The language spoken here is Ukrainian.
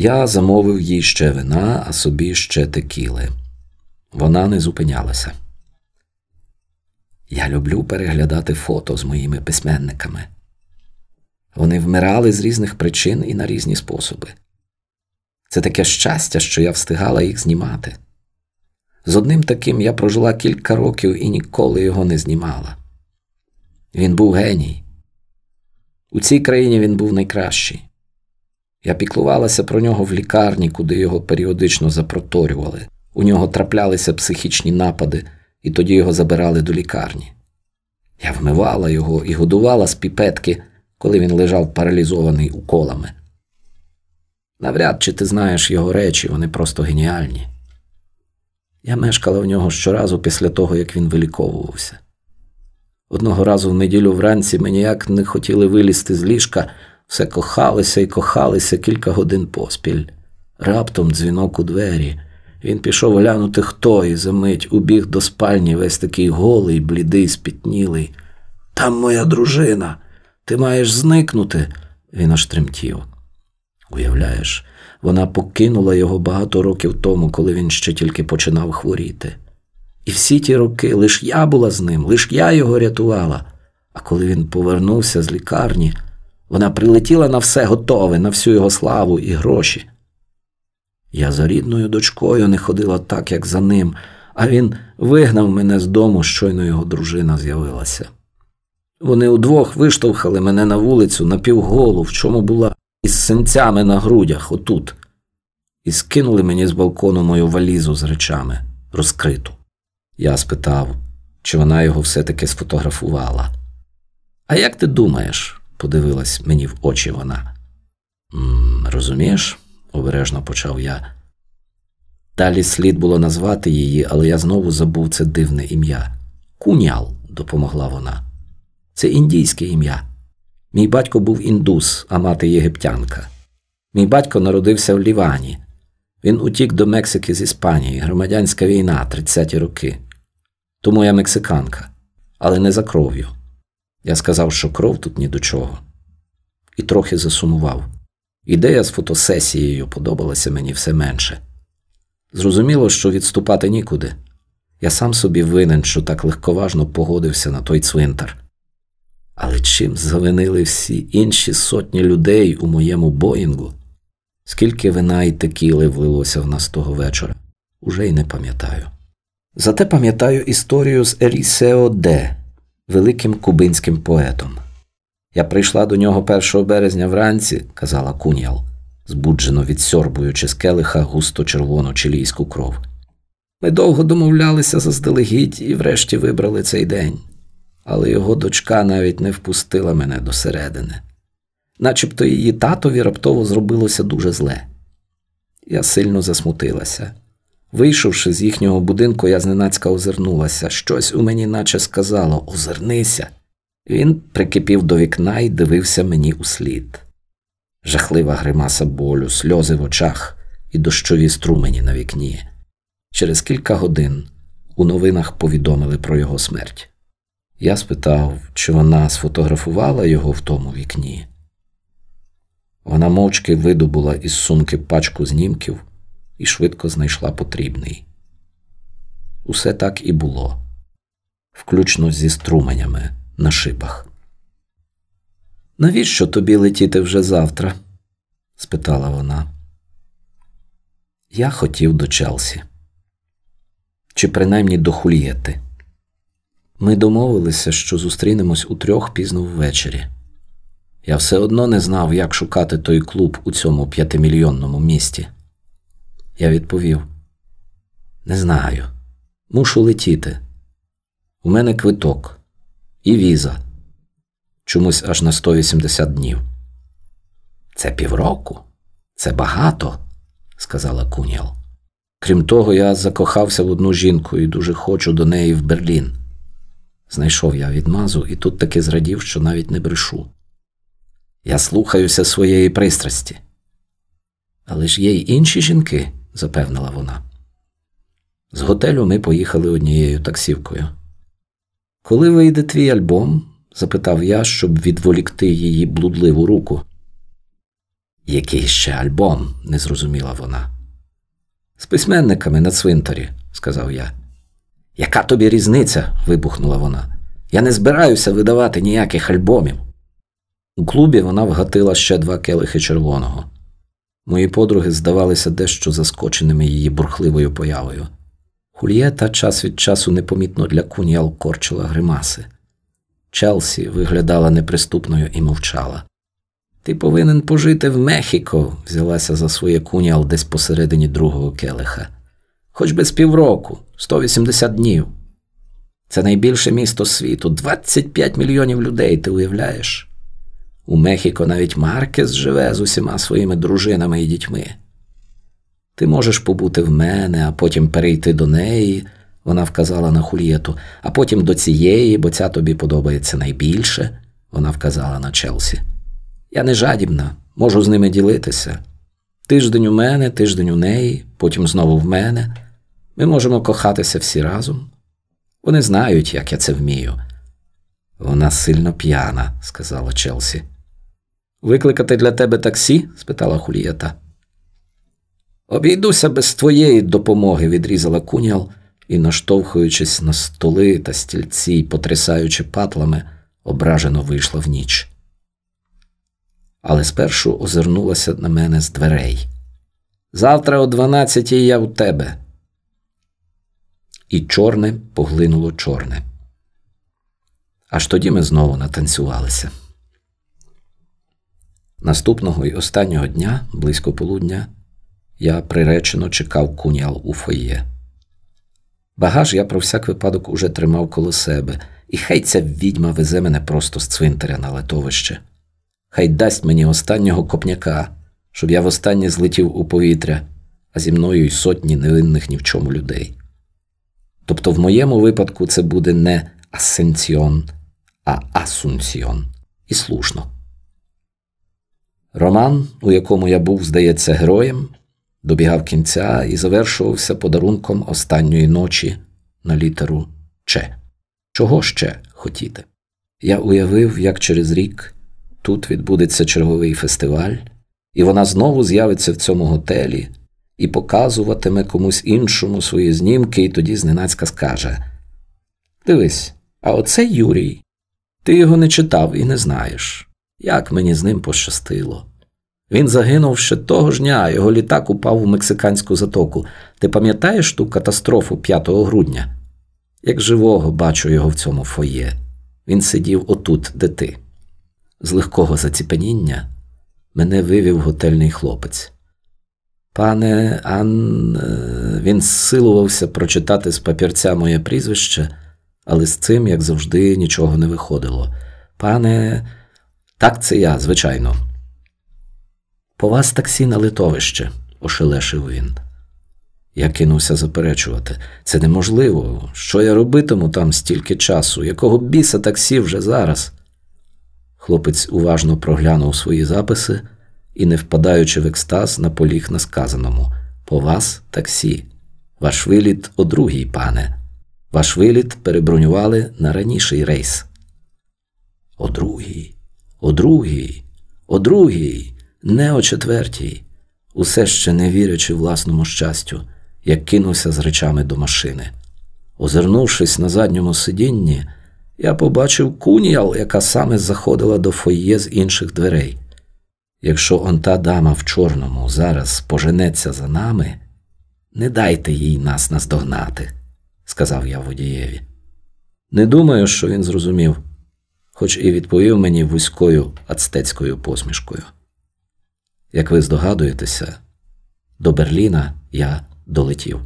Я замовив їй ще вина, а собі ще текіли. Вона не зупинялася. Я люблю переглядати фото з моїми письменниками. Вони вмирали з різних причин і на різні способи. Це таке щастя, що я встигала їх знімати. З одним таким я прожила кілька років і ніколи його не знімала. Він був геній. У цій країні він був найкращий. Я піклувалася про нього в лікарні, куди його періодично запроторювали. У нього траплялися психічні напади, і тоді його забирали до лікарні. Я вмивала його і годувала з піпетки, коли він лежав паралізований уколами. Навряд чи ти знаєш його речі, вони просто геніальні. Я мешкала в нього щоразу після того, як він виліковувався. Одного разу в неділю вранці ми ніяк не хотіли вилізти з ліжка, все кохалися і кохалися кілька годин поспіль. Раптом дзвінок у двері. Він пішов глянути, хто і за мить убіг до спальні весь такий голий, блідий, спітнілий. Там моя дружина. Ти маєш зникнути. Він аж тремтів. Уявляєш, вона покинула його багато років тому, коли він ще тільки починав хворіти. І всі ті роки лиш я була з ним, лиш я його рятувала. А коли він повернувся з лікарні, вона прилетіла на все готове, на всю його славу і гроші. Я за рідною дочкою не ходила так, як за ним, а він вигнав мене з дому, щойно його дружина з'явилася. Вони удвох виштовхали мене на вулицю напівголу, в чому була, із синцями на грудях, отут, і скинули мені з балкону мою валізу з речами, розкриту. Я спитав, чи вона його все-таки сфотографувала. А як ти думаєш? Подивилась мені в очі вона. «М, Розумієш? обережно почав я. Далі слід було назвати її, але я знову забув це дивне ім'я. Кунял, допомогла вона. Це індійське ім'я. Мій батько був індус, а мати єгиптянка. Мій батько народився в Лівані. Він утік до Мексики з Іспанії, громадянська війна, 30-ті роки. Тому я мексиканка, але не за кров'ю. Я сказав, що кров тут ні до чого. І трохи засумував. Ідея з фотосесією подобалася мені все менше. Зрозуміло, що відступати нікуди. Я сам собі винен, що так легковажно погодився на той цвинтар. Але чим завинили всі інші сотні людей у моєму боїнгу? Скільки вина і текіли влилося в нас того вечора, уже й не пам'ятаю. Зате пам'ятаю історію з Елісео Де, великим кубинським поетом. Я прийшла до нього 1 березня вранці, казала Кунял, збуджено відсьорбуючи з келиха густо червону чилійську кров. Ми довго домовлялися заздалегідь і врешті вибрали цей день, але його дочка навіть не впустила мене до середини. Начебто її татові раптово зробилося дуже зле. Я сильно засмутилася. Вийшовши з їхнього будинку, я зненацька озирнулася. Щось у мені наче сказало озирнися. Він прикипів до вікна і дивився мені у слід. Жахлива гримаса болю, сльози в очах і дощові струмені на вікні. Через кілька годин у новинах повідомили про його смерть. Я спитав, чи вона сфотографувала його в тому вікні. Вона мовчки видобула із сумки пачку знімків і швидко знайшла потрібний. Усе так і було, включно зі струменями на шибах. Навіщо тобі летіти вже завтра? спитала вона. Я хотів до Челсі. Чи принаймні до Хульєти. Ми домовилися, що зустрінемось у трьох пізно ввечері. Я все одно не знав, як шукати той клуб у цьому п'ятимільйонному місті. Я відповів: Не знаю. Мушу летіти. У мене квиток і віза. Чомусь аж на 180 днів. Це півроку. Це багато, сказала Куніал. Крім того, я закохався в одну жінку і дуже хочу до неї в Берлін. Знайшов я відмазу і тут таки зрадів, що навіть не брешу. Я слухаюся своєї пристрасті. Але ж є й інші жінки, запевнила вона. З готелю ми поїхали однією таксівкою. Коли вийде твій альбом? запитав я, щоб відволікти її блудливу руку. Який ще альбом? не зрозуміла вона. З письменниками на цвинтарі, сказав я. Яка тобі різниця? вибухнула вона. Я не збираюся видавати ніяких альбомів. У клубі вона вгатила ще два келихи червоного. Мої подруги здавалися дещо заскоченими її бурхливою появою. Хульєта час від часу непомітно для куніал корчила гримаси. Челсі виглядала неприступною і мовчала. Ти повинен пожити в Мехіко, взялася за своє куніал десь посередині другого келиха. Хоч би з півроку, 180 днів. Це найбільше місто світу, 25 мільйонів людей, ти уявляєш? У Мехіко навіть Маркес живе з усіма своїми дружинами і дітьми. Ти можеш побути в мене, а потім перейти до неї, вона вказала на Хульєту, а потім до цієї, бо ця тобі подобається найбільше, вона вказала на Челсі. Я не жадібна, можу з ними ділитися. Тиждень у мене, тиждень у неї, потім знову в мене. Ми можемо кохатися всі разом. Вони знають, як я це вмію. Вона сильно п'яна, сказала Челсі. Викликати для тебе таксі? спитала Хулієта. Обійдуся без твоєї допомоги, відрізала кунял і, наштовхуючись на столи та стільці потрясаючи патлами, ображено вийшла в ніч. Але спершу озирнулася на мене з дверей. Завтра о дванадцятій я у тебе. І чорне поглинуло чорне. Аж тоді ми знову натанцювалися. Наступного і останнього дня, близько полудня, я приречено чекав кунял у фоє. Багаж я про всяк випадок уже тримав коло себе, і хай ця відьма везе мене просто з цвинтаря на летовище. Хай дасть мені останнього копняка, щоб я востаннє злетів у повітря, а зі мною й сотні невинних ні в чому людей. Тобто, в моєму випадку це буде не асенціон, а асунціон. І слушно. Роман, у якому я був, здається, героєм, добігав кінця і завершувався подарунком останньої ночі на літеру Ч. Чого ще хотіти? Я уявив, як через рік тут відбудеться черговий фестиваль, і вона знову з'явиться в цьому готелі і показуватиме комусь іншому свої знімки, і тоді зненацька скаже: Дивись, а оце Юрій. Ти його не читав і не знаєш. Як мені з ним пощастило. Він загинув ще того ж дня, його літак упав у мексиканську затоку. Ти пам'ятаєш ту катастрофу 5 грудня? Як живого бачу його в цьому фоє. Він сидів отут, де ти. З легкого заціпеніння мене вивів готельний хлопець. Пане Ан, е, він зсилувався прочитати з папірця моє прізвище, але з цим, як завжди, нічого не виходило. Пане, так це я, звичайно. По вас таксі на литовище, ошелешив він. Я кинувся заперечувати. Це неможливо. Що я робитиму там стільки часу? Якого біса таксі вже зараз? Хлопець уважно проглянув свої записи і, не впадаючи в екстаз, наполіг на сказаному По вас таксі. Ваш виліт о другій, пане. Ваш виліт перебронювали на раніший рейс. О другій, о другій, о другій, не о четвертій, усе ще не вірячи власному щастю, як кинувся з речами до машини. Озирнувшись на задньому сидінні, я побачив куніял, яка саме заходила до фоє з інших дверей. Якщо он та дама в чорному зараз поженеться за нами, не дайте їй нас наздогнати, сказав я водієві. Не думаю, що він зрозумів, хоч і відповів мені вузькою ацтецькою посмішкою. Як ви здогадуєтеся, до Берліна я долетів.